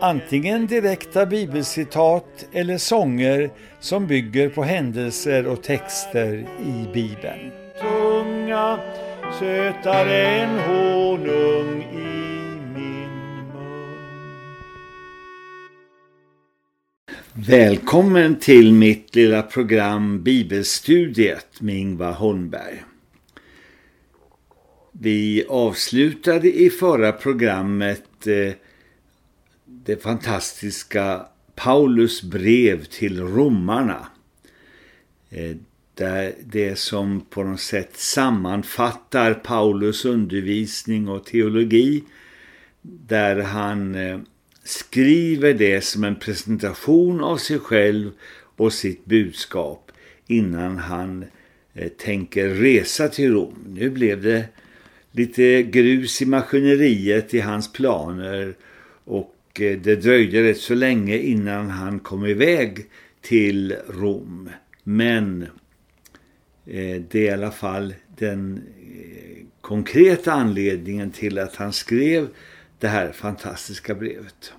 antingen direkta bibelcitat eller sånger som bygger på händelser och texter i Bibeln. Tunga, sötare än honung i min mun. Välkommen till mitt lilla program Bibelstudiet med Ingvar Holmberg. Vi avslutade i förra programmet eh, det fantastiska Paulus brev till romarna. Eh, där det som på något sätt sammanfattar Paulus undervisning och teologi. Där han eh, skriver det som en presentation av sig själv och sitt budskap innan han eh, tänker resa till Rom. Nu blev det lite grus i maskineriet i hans planer och Eh, det dröjde rätt så länge innan han kom iväg till Rom. Men eh, det är i alla fall den eh, konkreta anledningen till att han skrev det här fantastiska brevet.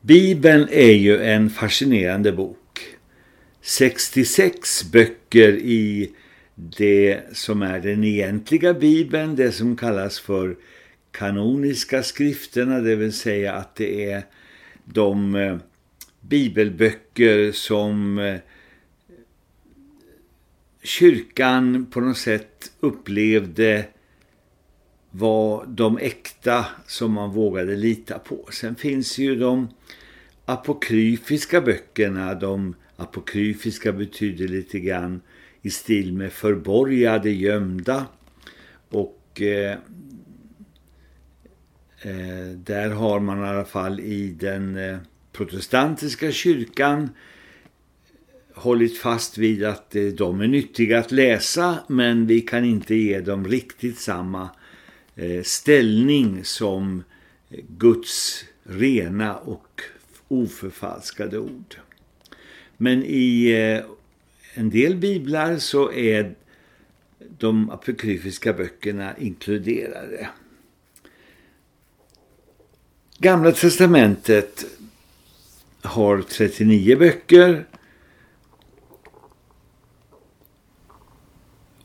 Bibeln är ju en fascinerande bok. 66 böcker i det som är den egentliga Bibeln, det som kallas för kanoniska skrifterna, det vill säga att det är de eh, bibelböcker som eh, kyrkan på något sätt upplevde var de äkta som man vågade lita på. Sen finns ju de apokryfiska böckerna, de apokryfiska betyder lite grann i stil med förborgade, gömda och Eh, Eh, där har man i alla fall i den eh, protestantiska kyrkan hållit fast vid att eh, de är nyttiga att läsa men vi kan inte ge dem riktigt samma eh, ställning som eh, Guds rena och oförfalskade ord. Men i eh, en del biblar så är de apokryfiska böckerna inkluderade. Gamla testamentet har 39 böcker.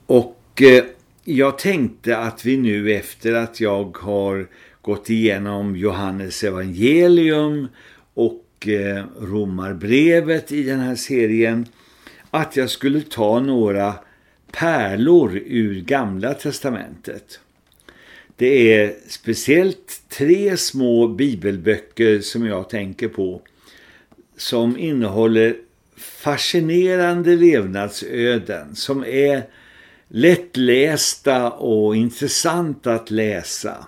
Och eh, jag tänkte att vi nu efter att jag har gått igenom Johannes evangelium och eh, romarbrevet i den här serien att jag skulle ta några pärlor ur gamla testamentet. Det är speciellt tre små bibelböcker som jag tänker på som innehåller fascinerande levnadsöden som är lättlästa och intressanta att läsa.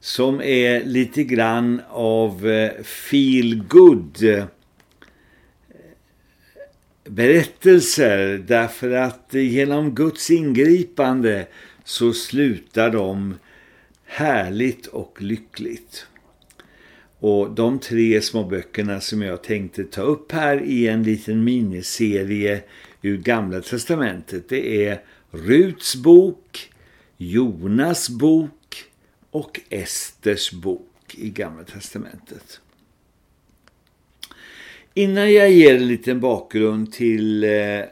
Som är lite grann av eh, feel good eh, berättelser därför att genom Guds ingripande så slutar de härligt och lyckligt. Och de tre små böckerna som jag tänkte ta upp här i en liten miniserie ur Gamla testamentet det är Ruts bok, Jonas bok och Esters bok i Gamla testamentet. Innan jag ger en liten bakgrund till eh,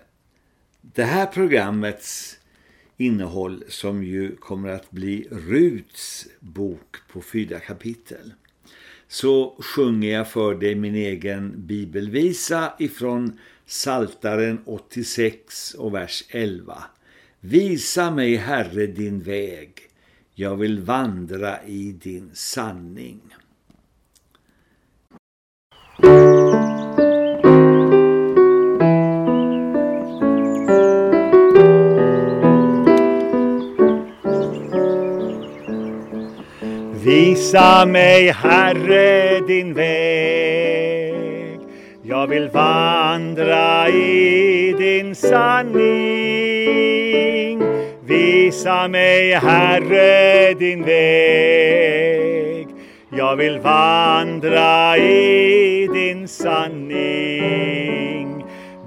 det här programmets innehåll som ju kommer att bli Ruts bok på fyra kapitel. Så sjunger jag för dig min egen bibelvisa ifrån Saltaren 86 och vers 11. Visa mig Herre din väg, jag vill vandra i din sanning. Visa mig Herre din väg. Jag vill vandra i din sanning. Visa mig Herre din väg. Jag vill vandra i din sanning.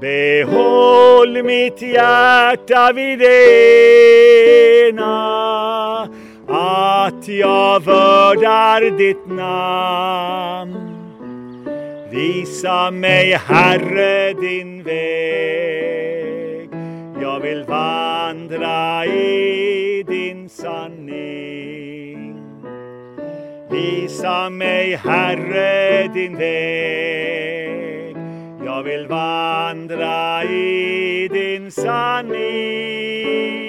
Behåll mitt hjärta vid ena att jag vördar ditt namn. Visa mig Herre din väg. Jag vill vandra i din sanning. Visa mig Herre din väg. Jag vill vandra i din sanning.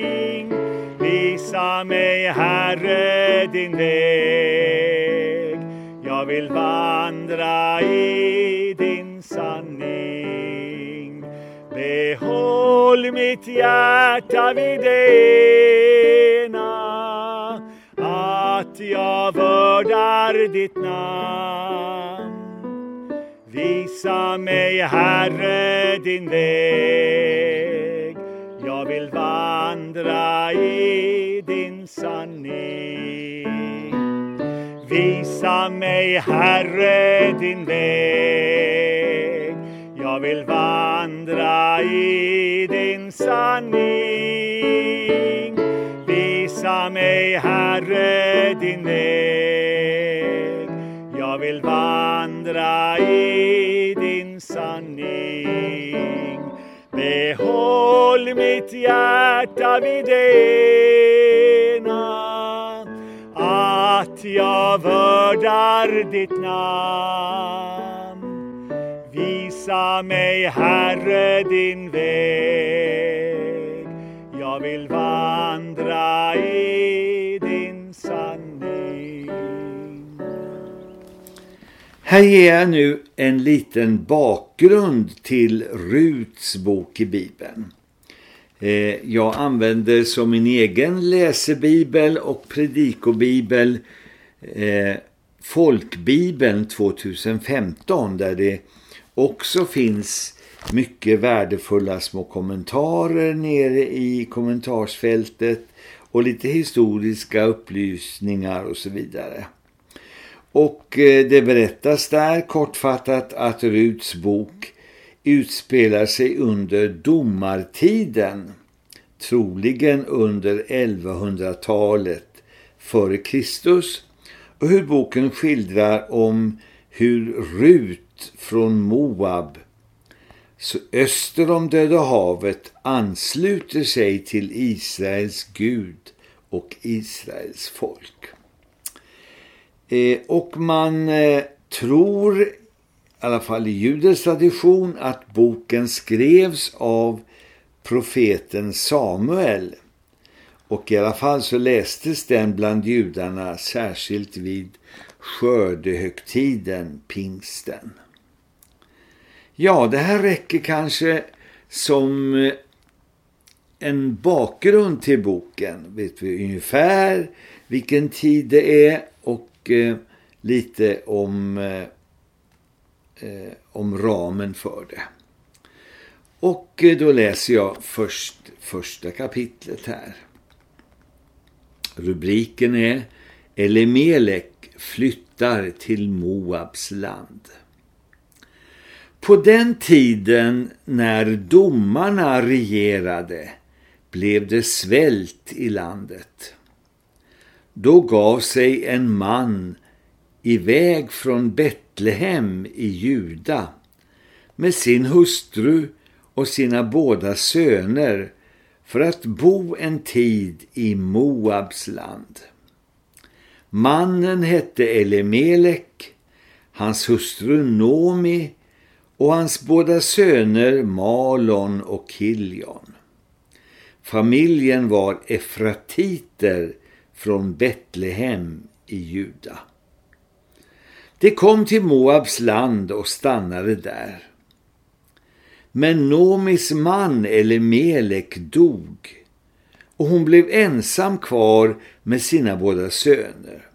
Visa mig Herre din väg. Jag vill vandra i din sanning. Behåll mitt hjärta vid det ena att jag vördar ditt namn. Visa mig Herre din väg. Jag vill vandra i sanning. Visa mig Herre din väg. Jag vill vandra i din sanning. Visa mig Herre din väg. Jag vill vandra i din sanning. Behåll mitt hjärta vid dig att jag vördar ditt namn. Visa mig Herre din väg. Jag vill vandra i din sanning. Här ger jag nu en liten bakgrund till Ruts bok i Bibeln. Eh, jag använder som min egen läsebibel och predikobibel eh, Folkbibeln 2015 där det också finns mycket värdefulla små kommentarer nere i kommentarsfältet och lite historiska upplysningar och så vidare. Och eh, det berättas där kortfattat att Ruts bok utspelar sig under domartiden, troligen under 1100-talet före Kristus hur boken skildrar om hur Rut från Moab så öster om Döda havet ansluter sig till Israels Gud och Israels folk. Eh, och man eh, tror, i alla fall i judisk tradition, att boken skrevs av profeten Samuel. Och i alla fall så lästes den bland judarna särskilt vid skördehögtiden, pingsten. Ja, det här räcker kanske som eh, en bakgrund till boken. Vet vi ungefär vilken tid det är och eh, lite om, eh, eh om ramen för det. Och eh, då läser jag först första kapitlet här. Rubriken är Elimelek flyttar till Moabs land. På den tiden när domarna regerade blev det svält i landet. Då gav sig en man iväg från Betlehem i Juda med sin hustru och sina båda söner för att bo en tid i Moabs land. Mannen hette Elimelek, hans hustru Nomi och hans båda söner Malon och Kiljon. Familjen var efratiter från Betlehem i Juda. De kom till Moabs land och stannade där. Men Nomis man eller Melek, dog och hon blev ensam kvar med sina båda söner.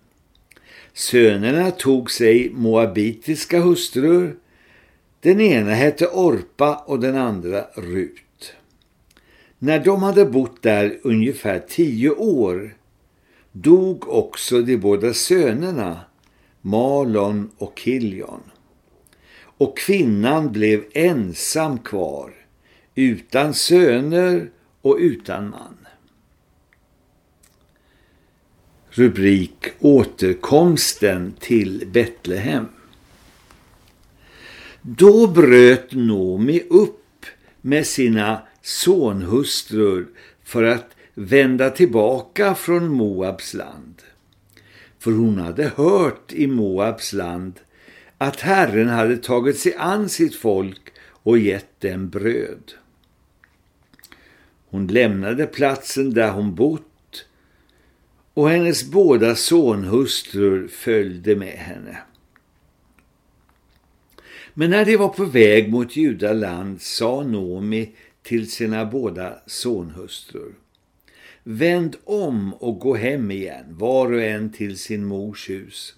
Sönerna tog sig moabitiska hustrur. Den ena hette Orpa och den andra Rut. När de hade bott där ungefär tio år dog också de båda sönerna Malon och Kiljon. Och kvinnan blev ensam kvar, utan söner och utan man. Rubrik Återkomsten till Betlehem. Då bröt Nomi upp med sina sonhustrur för att vända tillbaka från Moabs land. För hon hade hört i Moabs land att Herren hade tagit sig an sitt folk och gett dem bröd. Hon lämnade platsen där hon bott och hennes båda sonhustrur följde med henne. Men när de var på väg mot Judaland sa Nomi till sina båda sonhustrur. Vänd om och gå hem igen, var och en till sin mors hus.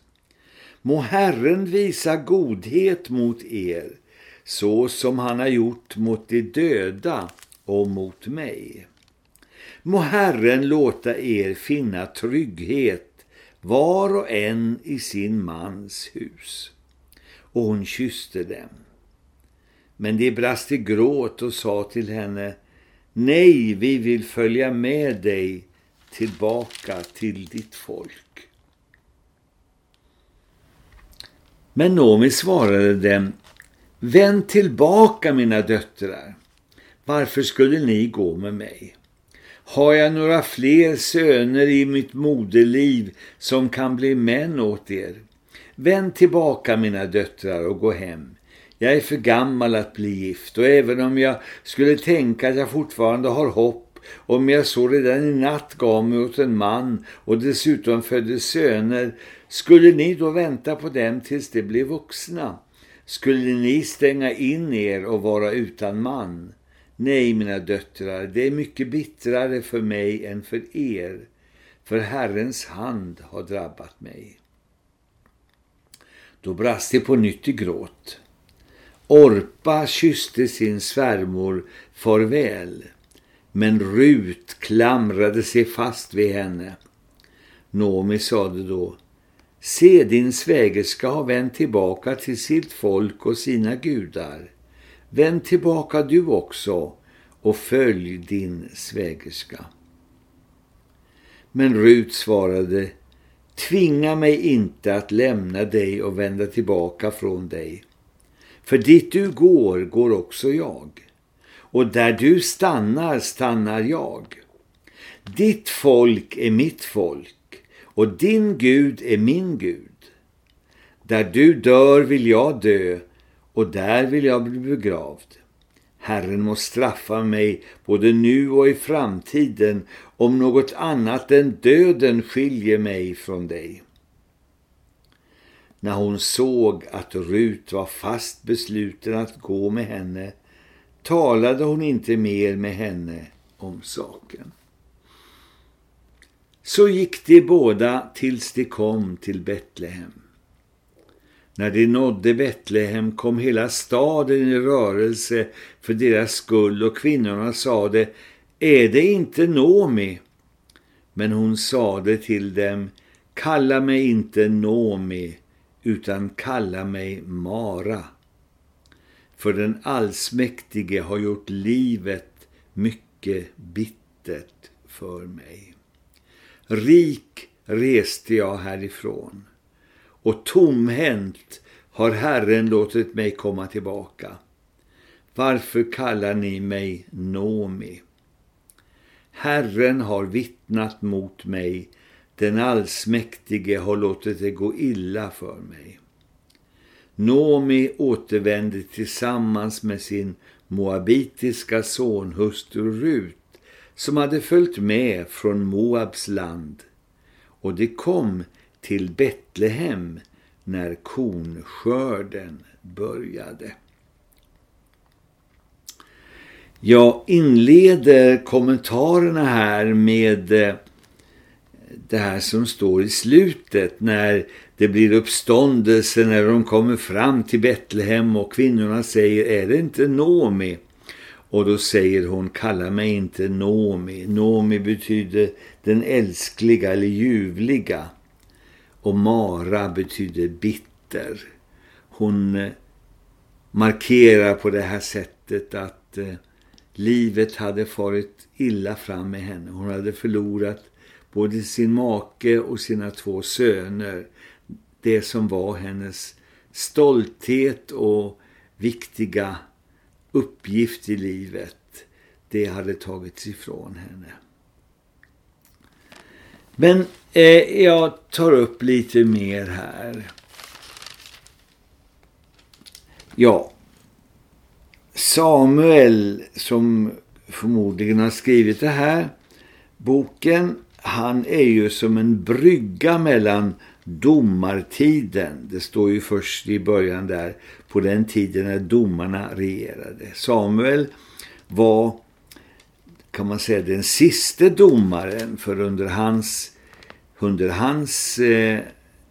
Må Herren visa godhet mot er, så som han har gjort mot de döda och mot mig. Må Herren låta er finna trygghet, var och en i sin mans hus. Och hon kysste dem. Men de brast i gråt och sa till henne, Nej, vi vill följa med dig tillbaka till ditt folk. Men Nomi svarade dem, Vänd tillbaka mina döttrar. Varför skulle ni gå med mig? Har jag några fler söner i mitt moderliv som kan bli män åt er? Vänd tillbaka mina döttrar och gå hem. Jag är för gammal att bli gift och även om jag skulle tänka att jag fortfarande har hopp om jag så redan i natt gav mig åt en man och dessutom födde söner, skulle ni då vänta på dem tills de blev vuxna? Skulle ni stänga in er och vara utan man? Nej, mina döttrar, det är mycket bittrare för mig än för er, för Herrens hand har drabbat mig. Då brast det på nytt i gråt. Orpa kysste sin svärmor farväl, men Rut klamrade sig fast vid henne. Nomi sade då, se din svägerska har vänt tillbaka till sitt folk och sina gudar. Vänd tillbaka du också och följ din svägerska. Men Rut svarade, tvinga mig inte att lämna dig och vända tillbaka från dig. För dit du går, går också jag. Och där du stannar, stannar jag. Ditt folk är mitt folk och din Gud är min Gud. Där du dör vill jag dö och där vill jag bli begravd. Herren må straffa mig både nu och i framtiden om något annat än döden skiljer mig från dig. När hon såg att Rut var fast besluten att gå med henne talade hon inte mer med henne om saken. Så gick de båda tills de kom till Betlehem. När de nådde Betlehem kom hela staden i rörelse för deras skull och kvinnorna sade, är det inte Nomi? Men hon sade till dem, kalla mig inte Nomi utan kalla mig Mara. För den allsmäktige har gjort livet mycket bittert för mig. Rik reste jag härifrån och tomhänt har Herren låtit mig komma tillbaka. Varför kallar ni mig Nomi? Herren har vittnat mot mig den allsmäktige har låtit det gå illa för mig. Nomi återvände tillsammans med sin moabitiska sonhustru Rut som hade följt med från Moabs land och det kom till Betlehem när konskörden började. Jag inleder kommentarerna här med eh, det här som står i slutet när det blir uppståndelse när de kommer fram till Betlehem och kvinnorna säger är det inte Nomi? Och då säger hon kalla mig inte Nomi. Nomi betyder den älskliga eller ljuvliga och Mara betyder bitter. Hon eh, markerar på det här sättet att eh, livet hade farit illa fram med henne. Hon hade förlorat både sin make och sina två söner. Det som var hennes stolthet och viktiga uppgift i livet. Det hade tagits ifrån henne. Men eh, jag tar upp lite mer här. Ja, Samuel som förmodligen har skrivit det här boken, han är ju som en brygga mellan domartiden. Det står ju först i början där på den tiden när domarna regerade. Samuel var kan man säga den sista domaren för under hans, under hans eh,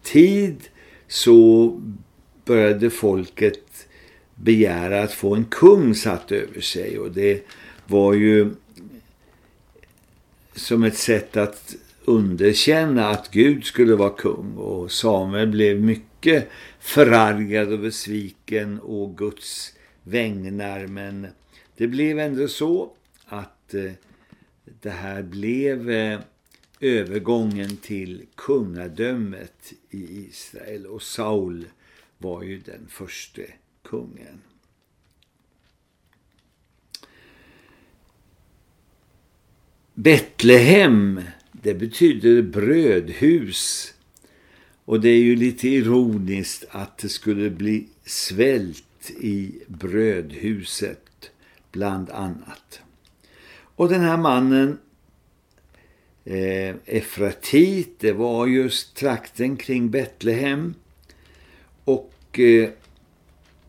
tid så började folket begära att få en kung satt över sig och det var ju som ett sätt att underkänna att Gud skulle vara kung. Och Samuel blev mycket förargad och besviken och Guds vägnar. Men det blev ändå så att eh, det här blev eh, övergången till kungadömet i Israel. Och Saul var ju den första kungen. Betlehem, det betyder brödhus. Och det är ju lite ironiskt att det skulle bli svält i brödhuset bland annat. Och den här mannen eh, Efratit, det var just trakten kring Betlehem. Och eh,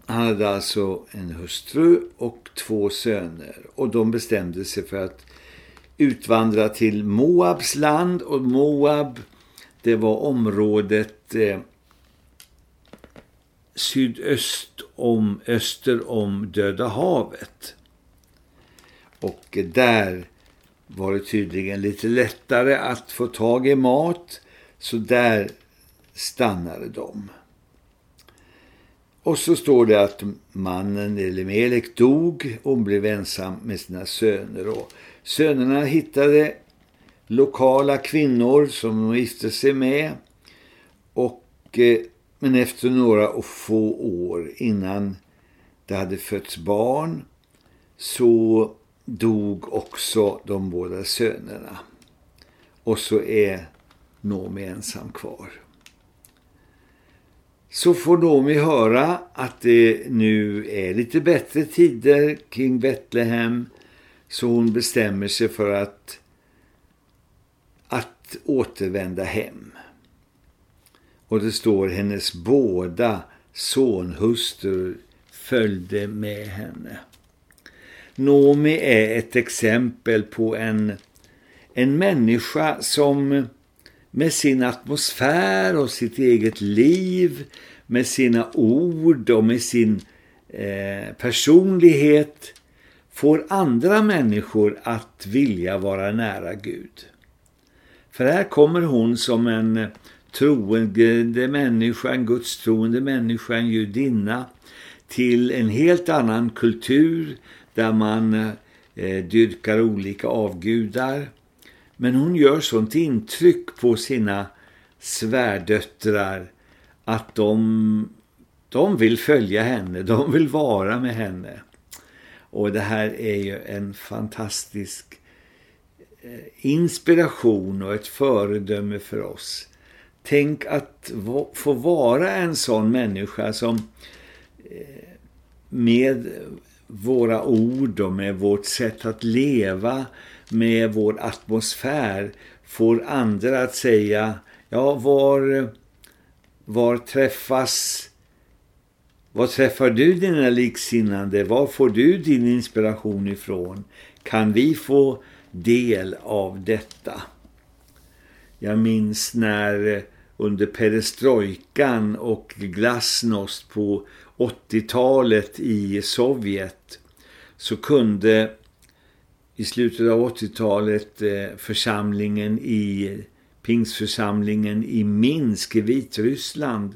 han hade alltså en hustru och två söner. Och de bestämde sig för att utvandra till Moabs land. Och Moab, det var området eh, sydöst om, öster om Döda havet. Och där var det tydligen lite lättare att få tag i mat. Så där stannade de. Och så står det att mannen Elimelek dog och blev ensam med sina söner. Och sönerna hittade lokala kvinnor som de gifte sig med. Och, eh, men efter några få år innan det hade fötts barn så dog också de båda sönerna. Och så är Nomi ensam kvar. Så får Nomi höra att det nu är lite bättre tider kring Betlehem. Så hon bestämmer sig för att, att återvända hem. Och det står hennes båda sonhustrur följde med henne. Nomi är ett exempel på en, en människa som med sin atmosfär och sitt eget liv, med sina ord och med sin eh, personlighet får andra människor att vilja vara nära Gud. För här kommer hon som en troende människa, en gudstroende människa, en judinna till en helt annan kultur där man eh, dyrkar olika avgudar. Men hon gör sånt intryck på sina svärdöttrar att de, de vill följa henne, de vill vara med henne. Och det här är ju en fantastisk eh, inspiration och ett föredöme för oss. Tänk att få vara en sån människa som eh, med våra ord och med vårt sätt att leva, med vår atmosfär får andra att säga ja, var, var träffas var träffar du dina liksinnande? Var får du din inspiration ifrån? Kan vi få del av detta? Jag minns när eh, under perestrojkan och glasnost på 80-talet i Sovjet så kunde i slutet av 80-talet eh, församlingen i Pingsförsamlingen i Minsk i Vitryssland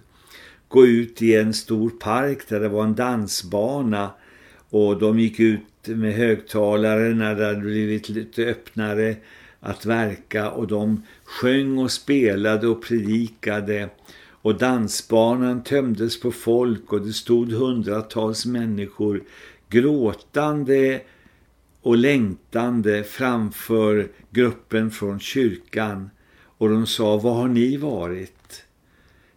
gå ut i en stor park där det var en dansbana. Och de gick ut med högtalare när det hade blivit lite öppnare att verka. Och de sjöng och spelade och predikade. Och dansbanan tömdes på folk och det stod hundratals människor gråtande och längtande framför gruppen från kyrkan. Och de sa, vad har ni varit?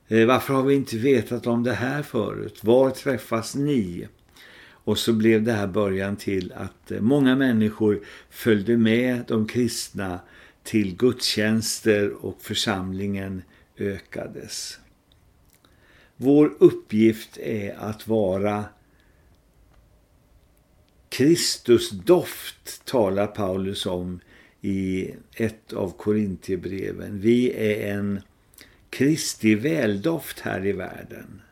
Eh, varför har vi inte vetat om det här förut? Var träffas ni? Och så blev det här början till att eh, många människor följde med de kristna till gudstjänster och församlingen ökades. Vår uppgift är att vara Kristus doft talar Paulus om i ett av Korintierbreven. Vi är en Kristi väldoft här i världen.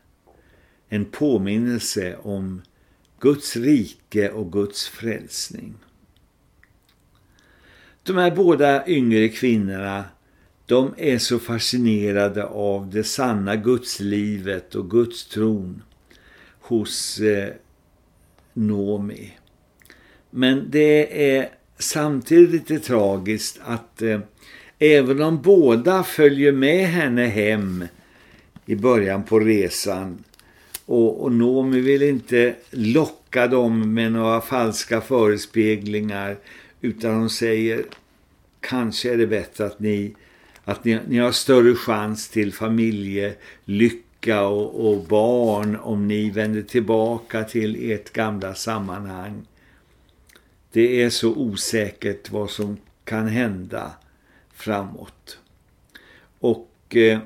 En påminnelse om Guds rike och Guds frälsning. De här båda yngre kvinnorna de är så fascinerade av det sanna gudslivet och Guds tron hos eh, Nomi. Men det är samtidigt lite tragiskt att eh, även om båda följer med henne hem i början på resan och, och Nomi vill inte locka dem med några falska förespeglingar utan hon säger kanske är det bättre att ni, att ni, ni har större chans till familjelycka och, och barn om ni vänder tillbaka till ert gamla sammanhang. Det är så osäkert vad som kan hända framåt. Och eh,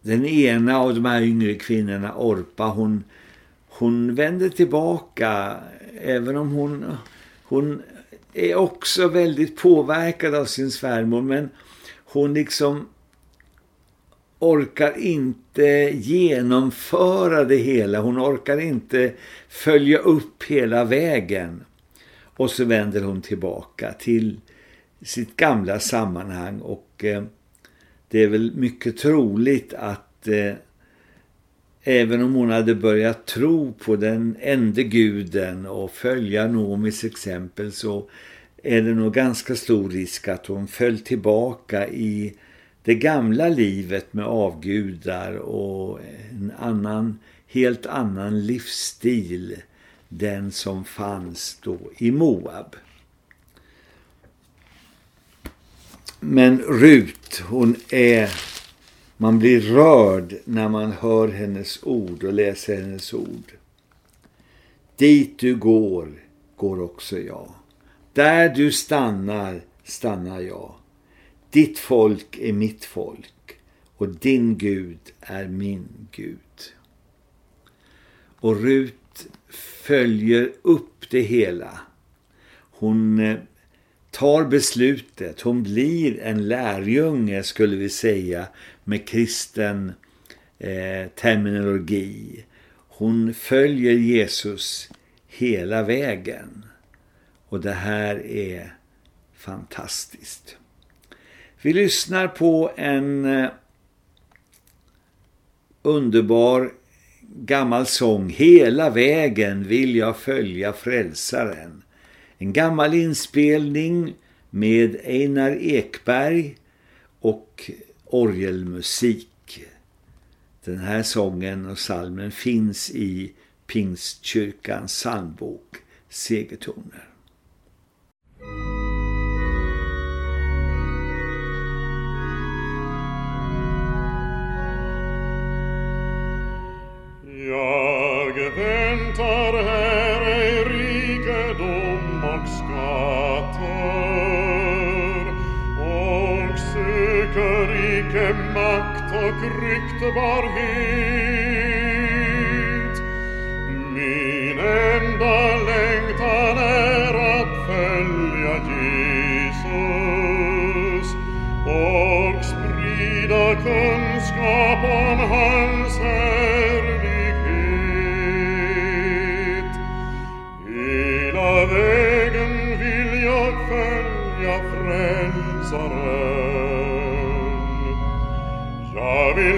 den ena av de här yngre kvinnorna, Orpa, hon, hon vänder tillbaka även om hon, hon är också väldigt påverkad av sin svärmor men hon liksom orkar inte genomföra det hela. Hon orkar inte följa upp hela vägen. Och så vänder hon tillbaka till sitt gamla sammanhang och eh, det är väl mycket troligt att eh, även om hon hade börjat tro på den enda guden och följa Nomis exempel så är det nog ganska stor risk att hon föll tillbaka i det gamla livet med avgudar och en annan, helt annan livsstil den som fanns då i Moab. Men Rut, hon är, man blir rörd när man hör hennes ord och läser hennes ord. Dit du går, går också jag. Där du stannar, stannar jag. Ditt folk är mitt folk och din Gud är min Gud. Och Rut följer upp det hela. Hon eh, tar beslutet. Hon blir en lärjunge skulle vi säga med kristen eh, terminologi. Hon följer Jesus hela vägen. Och det här är fantastiskt. Vi lyssnar på en eh, underbar gammal sång Hela vägen vill jag följa frälsaren. En gammal inspelning med Einar Ekberg och orgelmusik. Den här sången och salmen finns i Pingstkyrkans psalmbok Segertoner. Jag väntar Barhet, minen da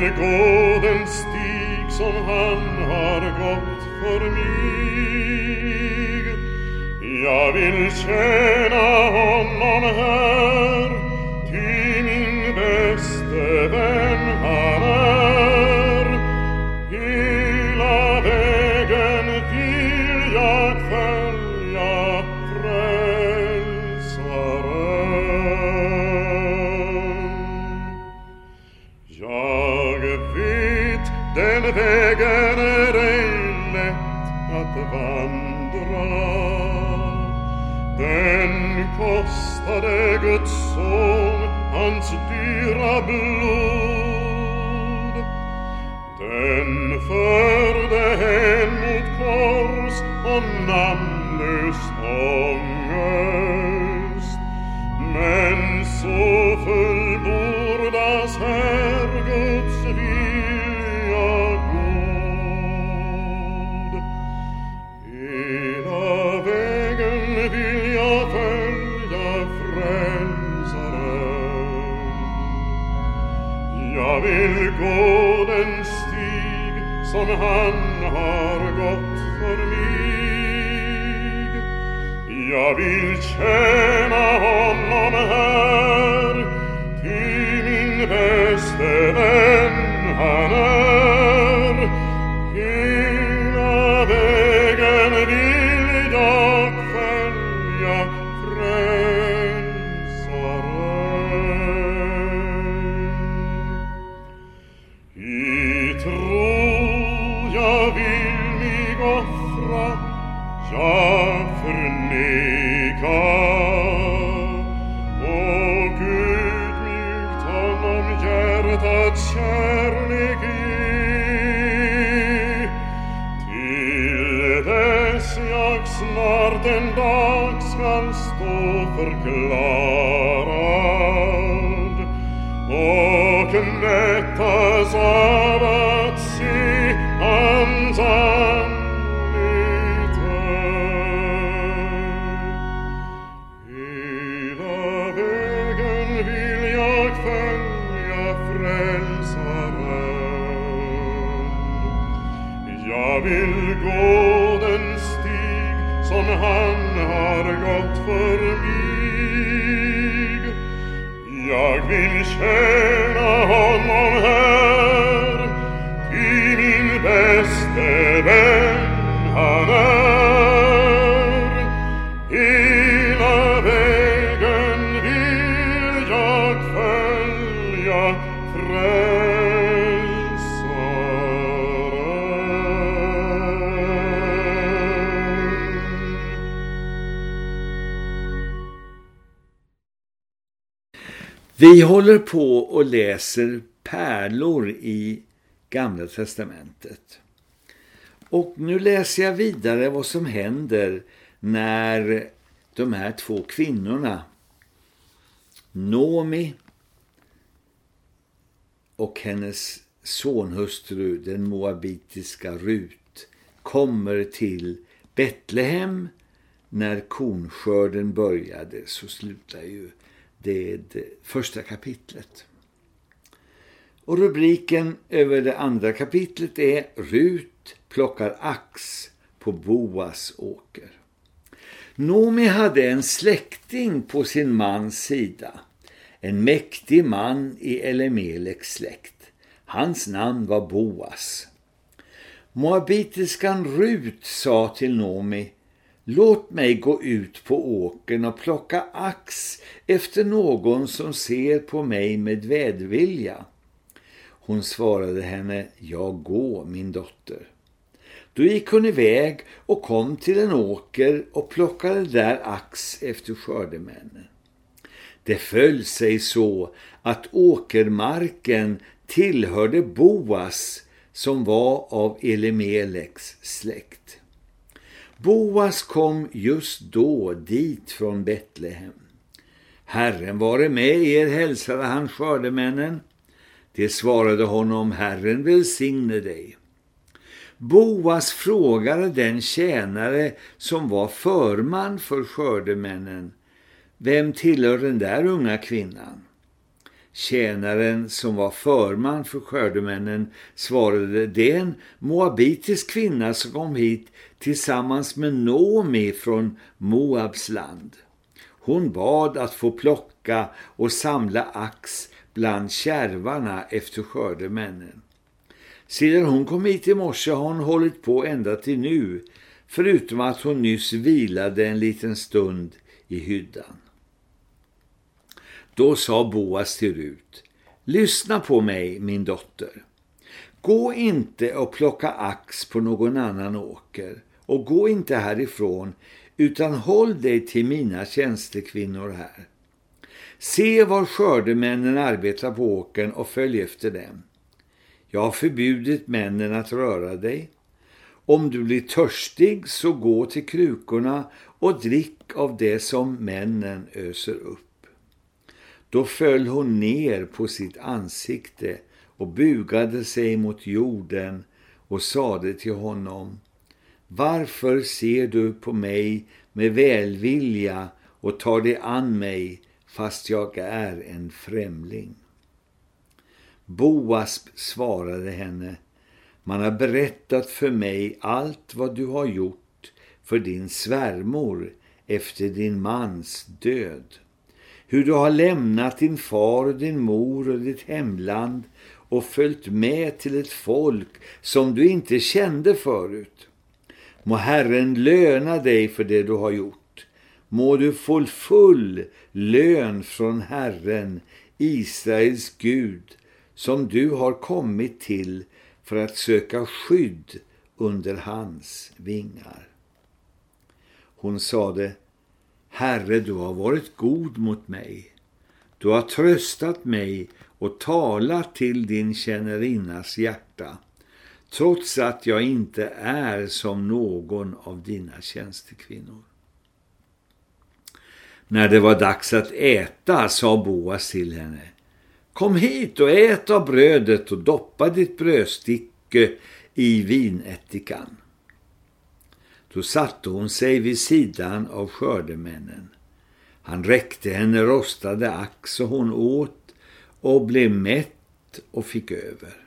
Jag vill gå den stig som han har gått för mig. Jag vill tjäna honom vägen är ej lätt att vandra. Den kostade Guds son hans dyra blod. Vi håller på och läser pärlor i Gamla testamentet. Och nu läser jag vidare vad som händer när de här två kvinnorna, Nomi och hennes sonhustru, den moabitiska Rut, kommer till Betlehem när kornskörden började så slutar ju det första kapitlet. Och rubriken över det andra kapitlet är Rut plockar ax på Boas åker. Nomi hade en släkting på sin mans sida, en mäktig man i Elemeleks släkt. Hans namn var Boas. Moabitiskan Rut sa till Nomi, låt mig gå ut på åkern och plocka ax efter någon som ser på mig med vädvilja. Hon svarade henne, jag gå min dotter. Då gick hon iväg och kom till en åker och plockade där ax efter skördemännen. Det föll sig så att åkermarken tillhörde Boas som var av Elimeleks släkt. Boas kom just då dit från Betlehem. Herren vare med er, hälsade han skördemännen. Det svarade honom, Herren välsigne dig. Boas frågade den tjänare som var förman för skördemännen, vem tillhör den där unga kvinnan? Tjänaren som var förman för skördemännen svarade, det är en moabitisk kvinna som kom hit tillsammans med Nomi från Moabs land. Hon bad att få plocka och samla ax bland kärvarna efter skördemännen. Sedan hon kom hit i morse har hon hållit på ända till nu, förutom att hon nyss vilade en liten stund i hyddan. Då sa Boas till Rut, lyssna på mig min dotter. Gå inte och plocka ax på någon annan åker och gå inte härifrån utan håll dig till mina tjänstekvinnor här. Se var skördemännen arbetar på åkern och följ efter dem. Jag har förbjudit männen att röra dig. Om du blir törstig så gå till krukorna och drick av det som männen öser upp. Då föll hon ner på sitt ansikte och bugade sig mot jorden och sade till honom varför ser du på mig med välvilja och tar dig an mig fast jag är en främling? Boasp svarade henne Man har berättat för mig allt vad du har gjort för din svärmor efter din mans död hur du har lämnat din far och din mor och ditt hemland och följt med till ett folk som du inte kände förut. Må Herren löna dig för det du har gjort. Må du få full lön från Herren, Israels Gud, som du har kommit till för att söka skydd under hans vingar. Hon sade, Herre, du har varit god mot mig. Du har tröstat mig och talat till din tjänarinnas hjärta, trots att jag inte är som någon av dina tjänstekvinnor. När det var dags att äta sa Boas till henne, Kom hit och ät av brödet och doppa ditt brödsticke i vinättikan. Då satte hon sig vid sidan av skördemännen. Han räckte henne rostade ax och hon åt och blev mätt och fick över.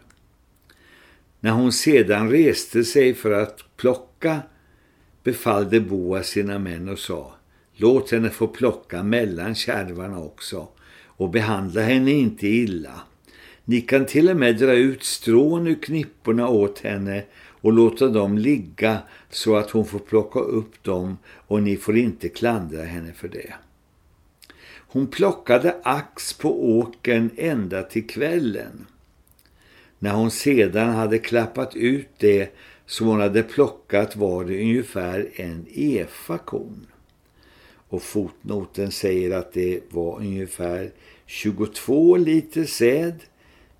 När hon sedan reste sig för att plocka befallde Boa sina män och sa Låt henne få plocka mellan kärvarna också och behandla henne inte illa. Ni kan till och med dra ut strån ur knipporna åt henne och låta dem ligga så att hon får plocka upp dem och ni får inte klandra henne för det. Hon plockade ax på åken ända till kvällen. När hon sedan hade klappat ut det som hon hade plockat var det ungefär en efakon. Och fotnoten säger att det var ungefär 22 liter säd,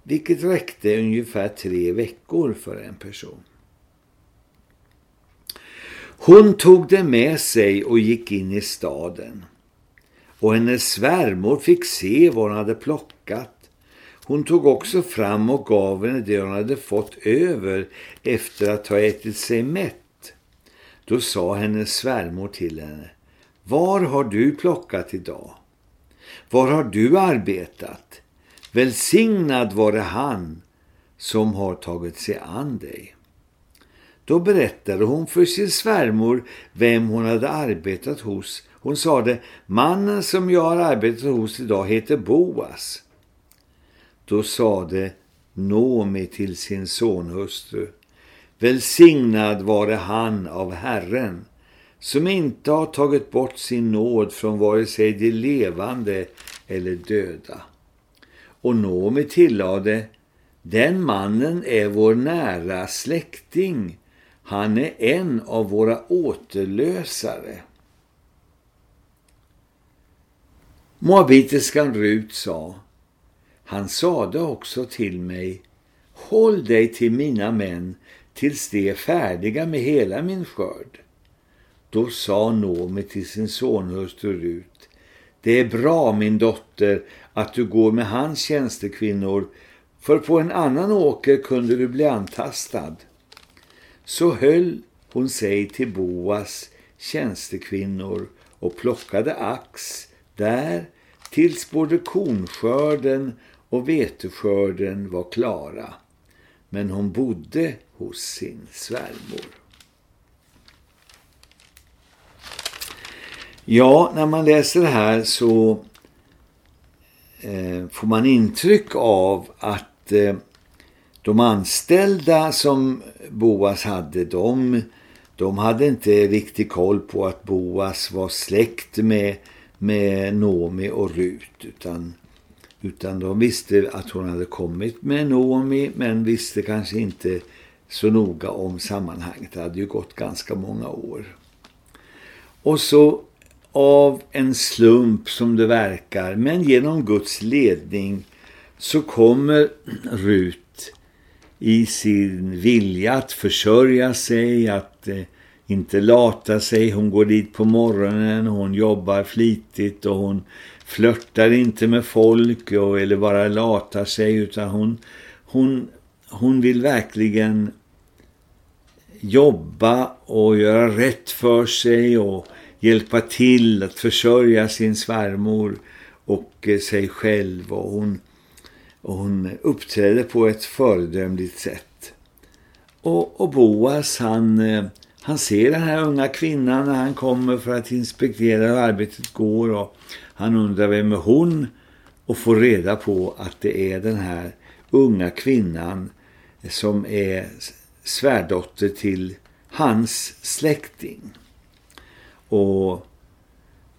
vilket räckte ungefär tre veckor för en person. Hon tog det med sig och gick in i staden. Och hennes svärmor fick se vad hon hade plockat. Hon tog också fram och gav henne det hon hade fått över efter att ha ätit sig mätt. Då sa hennes svärmor till henne, var har du plockat idag? Var har du arbetat? Välsignad var det han som har tagit sig an dig. Då berättade hon för sin svärmor vem hon hade arbetat hos. Hon sade, mannen som jag har arbetat hos idag heter Boas. Då sade Nomi till sin sonhustru, välsignad vare han av Herren, som inte har tagit bort sin nåd från vare sig de levande eller döda. Och Nomi tillade, den mannen är vår nära släkting, han är en av våra återlösare. Moabiteskan Rut sa, han sade också till mig, håll dig till mina män tills de är färdiga med hela min skörd. Då sa Nomi till sin sonhustru Rut, det är bra min dotter att du går med hans tjänstekvinnor för på en annan åker kunde du bli antastad. Så höll hon sig till Boas tjänstekvinnor och plockade ax där tills både konskörden och veteskörden var klara. Men hon bodde hos sin svärmor. Ja, när man läser det här så eh, får man intryck av att eh, de anställda som Boas hade, de, de hade inte riktigt koll på att Boas var släkt med, med Nomi och Rut utan, utan de visste att hon hade kommit med Nomi men visste kanske inte så noga om sammanhanget. Det hade ju gått ganska många år. Och så av en slump som det verkar, men genom Guds ledning så kommer Rut i sin vilja att försörja sig, att eh, inte lata sig. Hon går dit på morgonen, hon jobbar flitigt och hon flörtar inte med folk och, eller bara latar sig utan hon, hon, hon vill verkligen jobba och göra rätt för sig och hjälpa till att försörja sin svärmor och eh, sig själv och hon, och hon uppträder på ett föredömligt sätt. Och, och Boas han, eh, han ser den här unga kvinnan när han kommer för att inspektera hur arbetet går och han undrar vem är hon och får reda på att det är den här unga kvinnan som är svärdotter till hans släkting. Och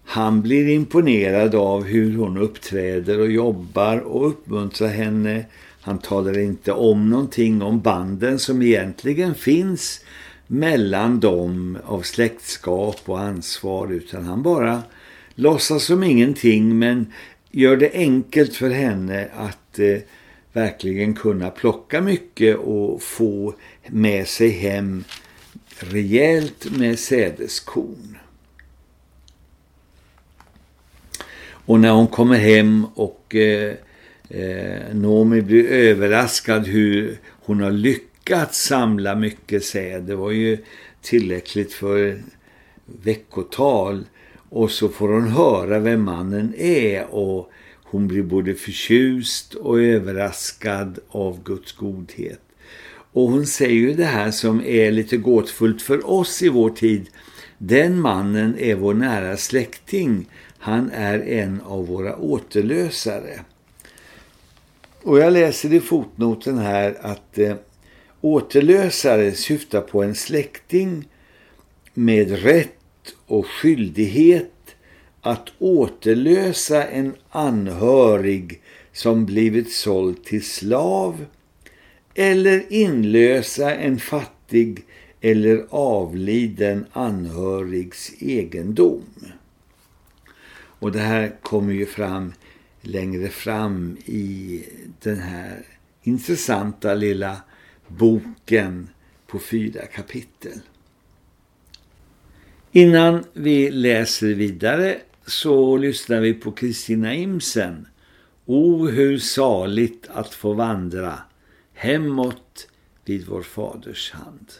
han blir imponerad av hur hon uppträder och jobbar och uppmuntrar henne. Han talar inte om någonting om banden som egentligen finns mellan dem av släktskap och ansvar utan han bara låtsas som ingenting men gör det enkelt för henne att eh, verkligen kunna plocka mycket och få med sig hem rejält med sädeskorn. Och när hon kommer hem och eh, eh, Nomi blir överraskad hur hon har lyckats samla mycket säd. Det var ju tillräckligt för veckotal. Och så får hon höra vem mannen är och hon blir både förtjust och överraskad av Guds godhet. Och hon säger ju det här som är lite gåtfullt för oss i vår tid. Den mannen är vår nära släkting han är en av våra återlösare. Och jag läser i fotnoten här att eh, återlösare syftar på en släkting med rätt och skyldighet att återlösa en anhörig som blivit såld till slav eller inlösa en fattig eller avliden anhörigs egendom. Och det här kommer ju fram längre fram i den här intressanta lilla boken på fyra kapitel. Innan vi läser vidare så lyssnar vi på Kristina Imsen. O hur saligt att få vandra hemåt vid vår faders hand.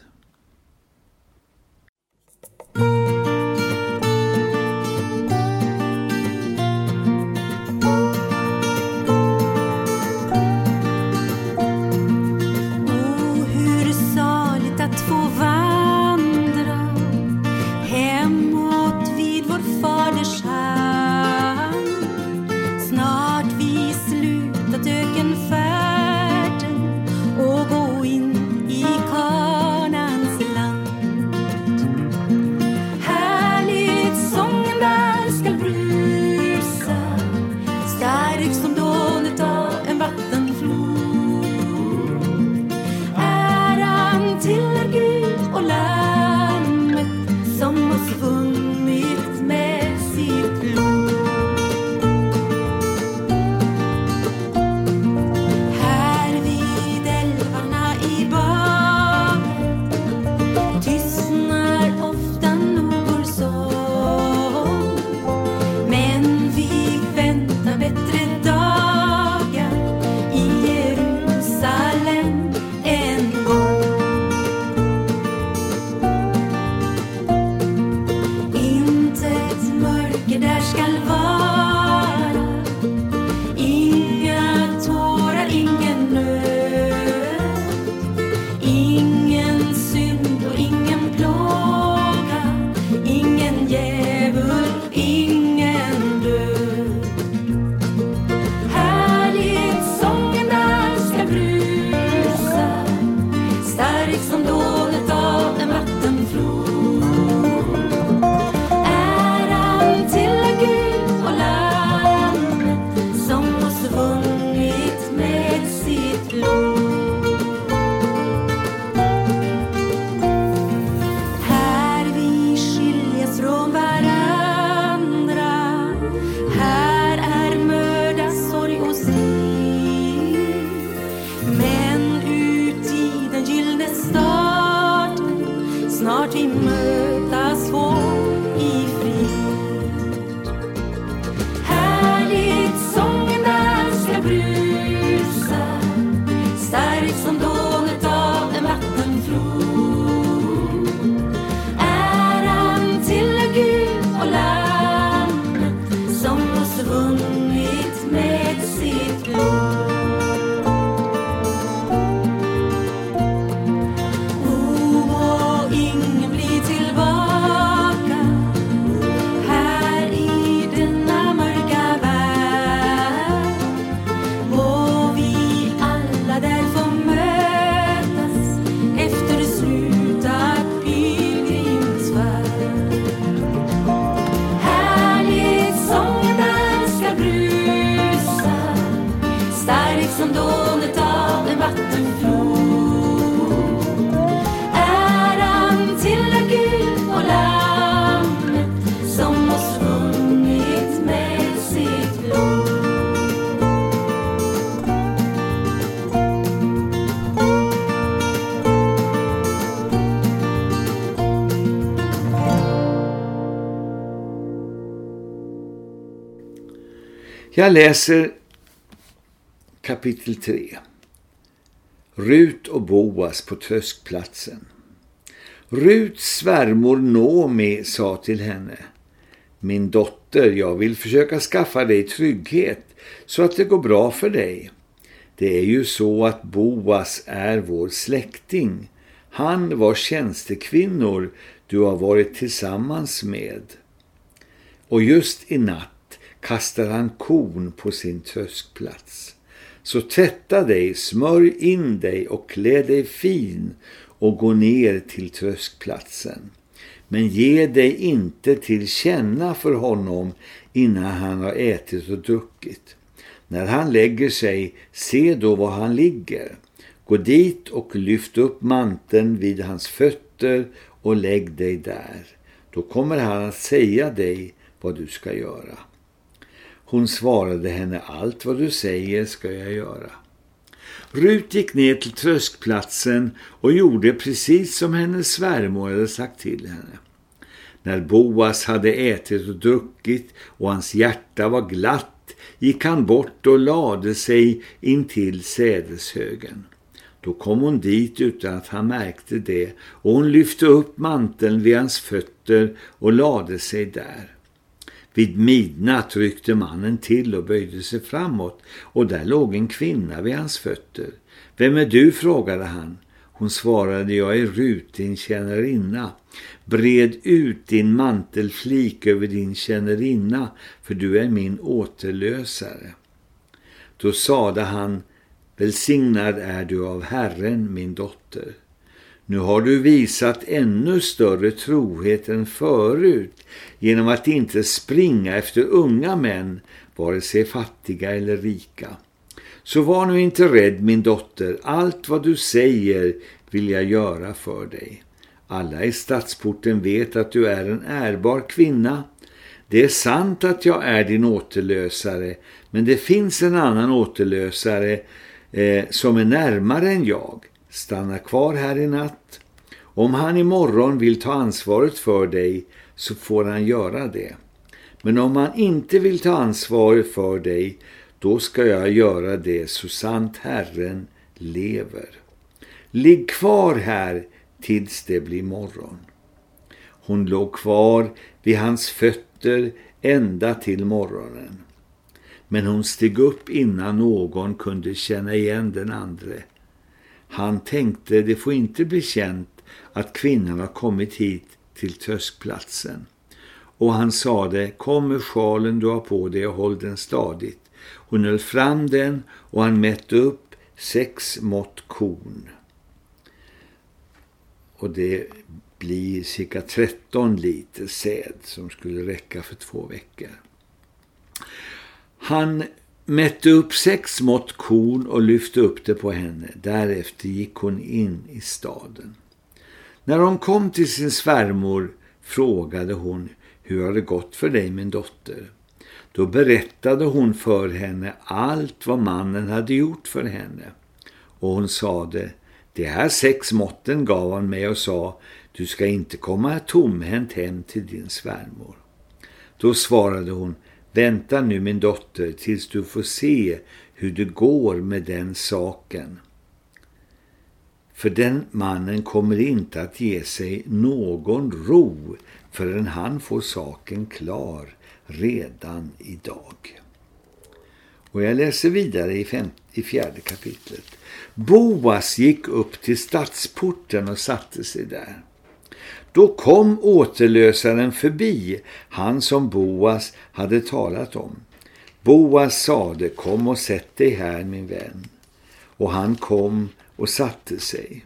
Jag läser kapitel 3. Rut och Boas på tröskplatsen. Ruts svärmor Nomi sa till henne Min dotter, jag vill försöka skaffa dig trygghet så att det går bra för dig. Det är ju så att Boas är vår släkting. Han var tjänstekvinnor du har varit tillsammans med. Och just i natt kastar han korn på sin tröskplats. Så tvätta dig, smörj in dig och klä dig fin och gå ner till tröskplatsen. Men ge dig inte till känna för honom innan han har ätit och druckit. När han lägger sig, se då var han ligger. Gå dit och lyft upp manteln vid hans fötter och lägg dig där. Då kommer han att säga dig vad du ska göra. Hon svarade henne, allt vad du säger ska jag göra. Rut gick ner till tröskplatsen och gjorde precis som hennes svärmor hade sagt till henne. När Boas hade ätit och druckit och hans hjärta var glatt gick han bort och lade sig intill sädeshögen. Då kom hon dit utan att han märkte det och hon lyfte upp manteln vid hans fötter och lade sig där. Vid midnatt ryckte mannen till och böjde sig framåt och där låg en kvinna vid hans fötter. Vem är du? frågade han. Hon svarade, jag är Rut, din tjänarinna. Bred ut din mantelflik över din tjänarinna, för du är min återlösare. Då sade han, välsignad är du av Herren, min dotter. Nu har du visat ännu större trohet än förut genom att inte springa efter unga män, vare sig fattiga eller rika. Så var nu inte rädd min dotter, allt vad du säger vill jag göra för dig. Alla i stadsporten vet att du är en ärbar kvinna. Det är sant att jag är din återlösare, men det finns en annan återlösare eh, som är närmare än jag. Stanna kvar här i natt. Om han imorgon vill ta ansvaret för dig så får han göra det. Men om han inte vill ta ansvar för dig, då ska jag göra det så sant Herren lever. Ligg kvar här tills det blir morgon. Hon låg kvar vid hans fötter ända till morgonen. Men hon steg upp innan någon kunde känna igen den andre. Han tänkte det får inte bli känt att kvinnan har kommit hit till tröskplatsen. Och han sade, kom med sjalen du har på dig och håll den stadigt. Hon höll fram den och han mätte upp sex mått korn. Och det blir cirka 13 liter säd som skulle räcka för två veckor. Han mätte upp sex mått korn och lyfte upp det på henne. Därefter gick hon in i staden. När hon kom till sin svärmor frågade hon hur har det gått för dig min dotter? Då berättade hon för henne allt vad mannen hade gjort för henne. Och hon sade, det här sex måtten gav han mig och sa, du ska inte komma tomhänt hem till din svärmor. Då svarade hon, vänta nu min dotter tills du får se hur det går med den saken. För den mannen kommer inte att ge sig någon ro förrän han får saken klar redan idag. Och jag läser vidare i, fem, i fjärde kapitlet. Boas gick upp till stadsporten och satte sig där. Då kom återlösaren förbi, han som Boas hade talat om. Boas sade, kom och sätt dig här min vän. Och han kom och satte sig.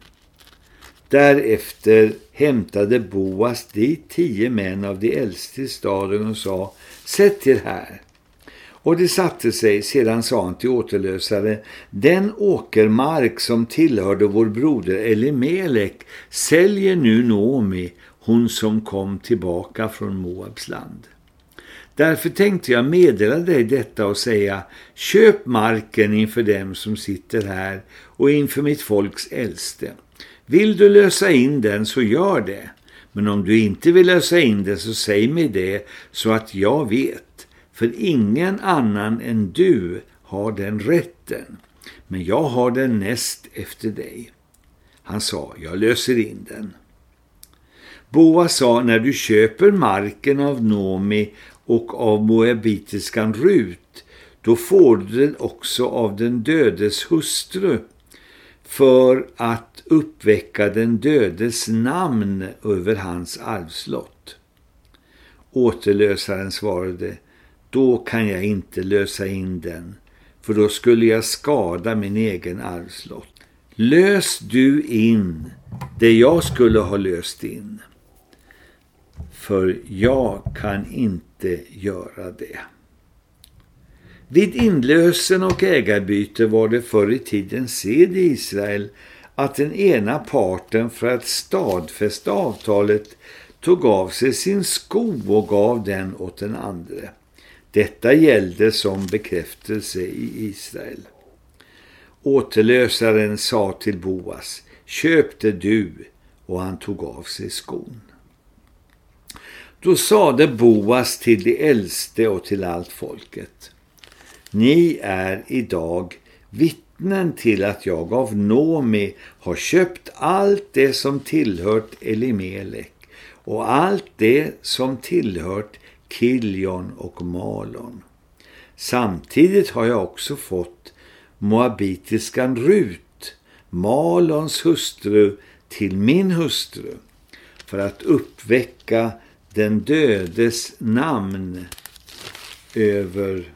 Därefter hämtade Boas dit tio män av de äldste i staden och sa, sätt er här. Och det satte sig, sedan sa han till återlösare, den åkermark som tillhörde vår broder Elimelek säljer nu Nomi, hon som kom tillbaka från Moabs land. Därför tänkte jag meddela dig detta och säga, köp marken inför dem som sitter här och inför mitt folks äldste. Vill du lösa in den så gör det. Men om du inte vill lösa in den så säg mig det så att jag vet. För ingen annan än du har den rätten. Men jag har den näst efter dig. Han sa, jag löser in den. Boa sa, när du köper marken av Nomi och av moabitiskan Rut, då får du den också av den dödes hustru för att uppväcka den dödes namn över hans arvslott. Återlösaren svarade, då kan jag inte lösa in den, för då skulle jag skada min egen arvslott. Lös du in det jag skulle ha löst in, för jag kan inte göra det. Vid inlösen och ägarbyte var det förr i tiden sed i Israel att den ena parten för att stadfästa avtalet tog av sig sin sko och gav den åt den andra. Detta gällde som bekräftelse i Israel. Återlösaren sa till Boas, köpte du och han tog av sig skon. Då sade Boas till de äldste och till allt folket. Ni är idag vittnen till att jag av Nomi har köpt allt det som tillhört Elimelek och allt det som tillhört Kiljon och Malon. Samtidigt har jag också fått moabitiskan Rut, Malons hustru, till min hustru för att uppväcka den dödes namn över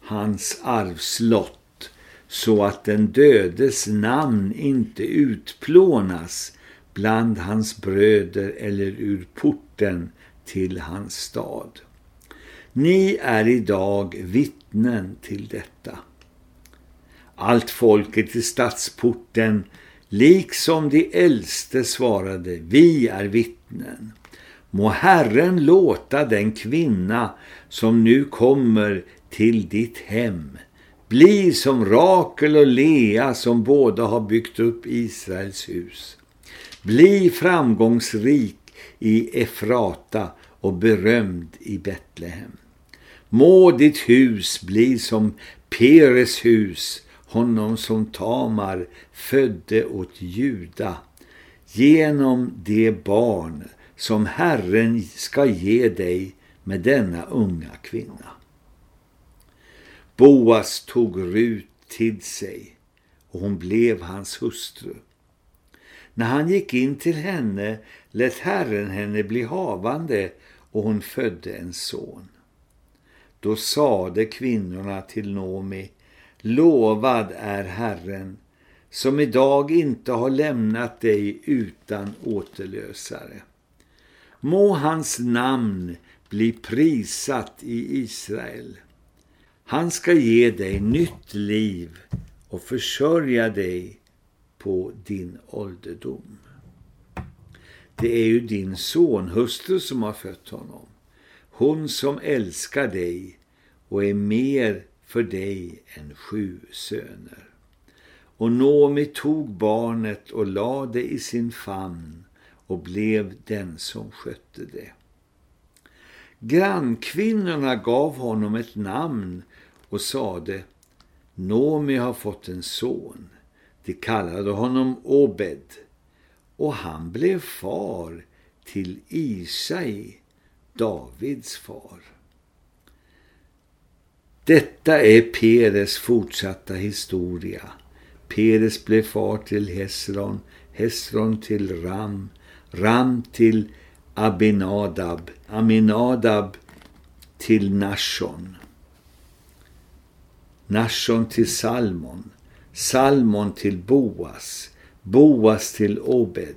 hans arvslott så att den dödes namn inte utplånas bland hans bröder eller ur porten till hans stad. Ni är idag vittnen till detta. Allt folket i stadsporten, liksom de äldste, svarade, vi är vittnen. Må Herren låta den kvinna som nu kommer till ditt hem. Bli som Rakel och Lea som båda har byggt upp Israels hus. Bli framgångsrik i Efrata och berömd i Betlehem. Må ditt hus bli som Peres hus, honom som Tamar födde åt Juda, genom det barn som Herren ska ge dig med denna unga kvinna. Boas tog Rut till sig och hon blev hans hustru. När han gick in till henne lät Herren henne bli havande och hon födde en son. Då sade kvinnorna till Nomi, lovad är Herren, som idag inte har lämnat dig utan återlösare. Må hans namn bli prisat i Israel. Han ska ge dig nytt liv och försörja dig på din ålderdom. Det är ju din sonhustru som har fött honom. Hon som älskar dig och är mer för dig än sju söner. Och Nomi tog barnet och lade i sin famn och blev den som skötte det. Grannkvinnorna gav honom ett namn och sade Nomi har fått en son. De kallade honom Obed och han blev far till Isai, Davids far. Detta är Peres fortsatta historia. Peres blev far till Hesron, Hesron till Ram, Ram till Abinadab, Aminadab till Nashon, Nashon till Salmon, Salmon till Boas, Boas till Obed,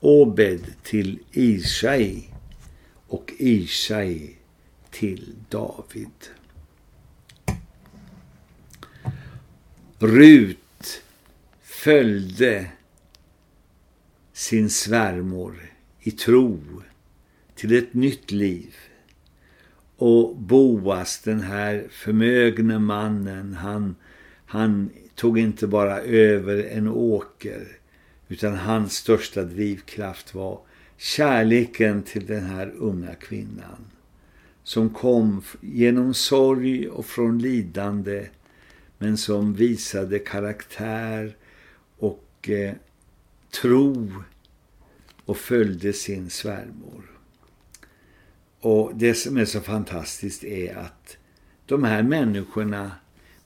Obed till Ishai och Ishai till David. Rut följde sin svärmor i tro till ett nytt liv. Och Boas, den här förmögne mannen, han, han tog inte bara över en åker utan hans största drivkraft var kärleken till den här unga kvinnan som kom genom sorg och från lidande men som visade karaktär och eh, tro och följde sin svärmor. Och det som är så fantastiskt är att de här människorna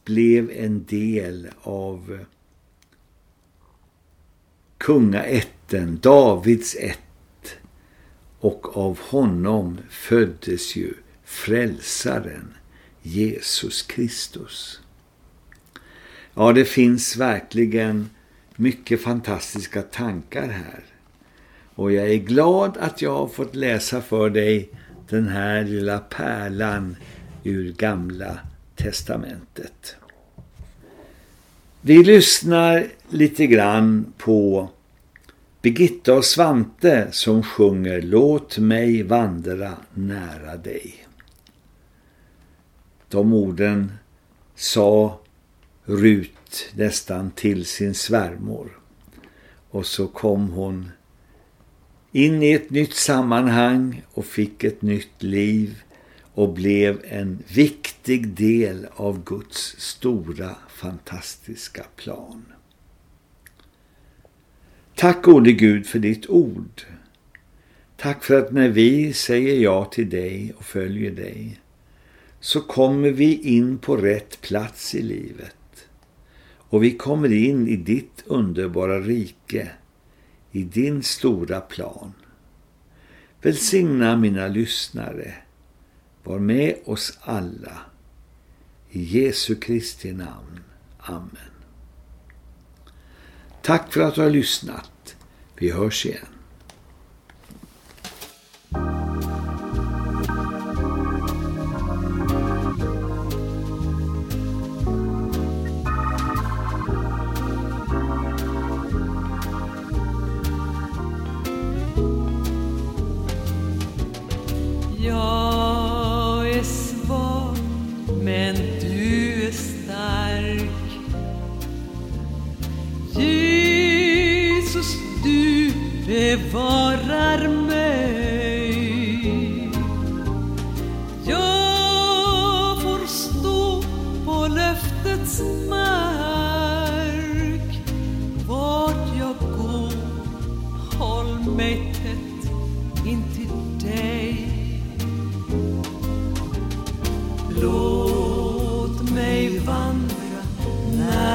blev en del av kungaätten, Davids ett. Och av honom föddes ju frälsaren Jesus Kristus. Ja, det finns verkligen mycket fantastiska tankar här. Och jag är glad att jag har fått läsa för dig den här lilla pärlan ur gamla testamentet. Vi lyssnar lite grann på Birgitta och Svante som sjunger Låt mig vandra nära dig. De orden sa Rut nästan till sin svärmor. Och så kom hon in i ett nytt sammanhang och fick ett nytt liv och blev en viktig del av Guds stora, fantastiska plan. Tack gode Gud för ditt ord. Tack för att när vi säger ja till dig och följer dig så kommer vi in på rätt plats i livet. Och vi kommer in i ditt underbara rike, i din stora plan. Välsigna mina lyssnare. Var med oss alla. I Jesu Kristi namn. Amen. Tack för att du har lyssnat. Vi hörs igen. Låt mig vandra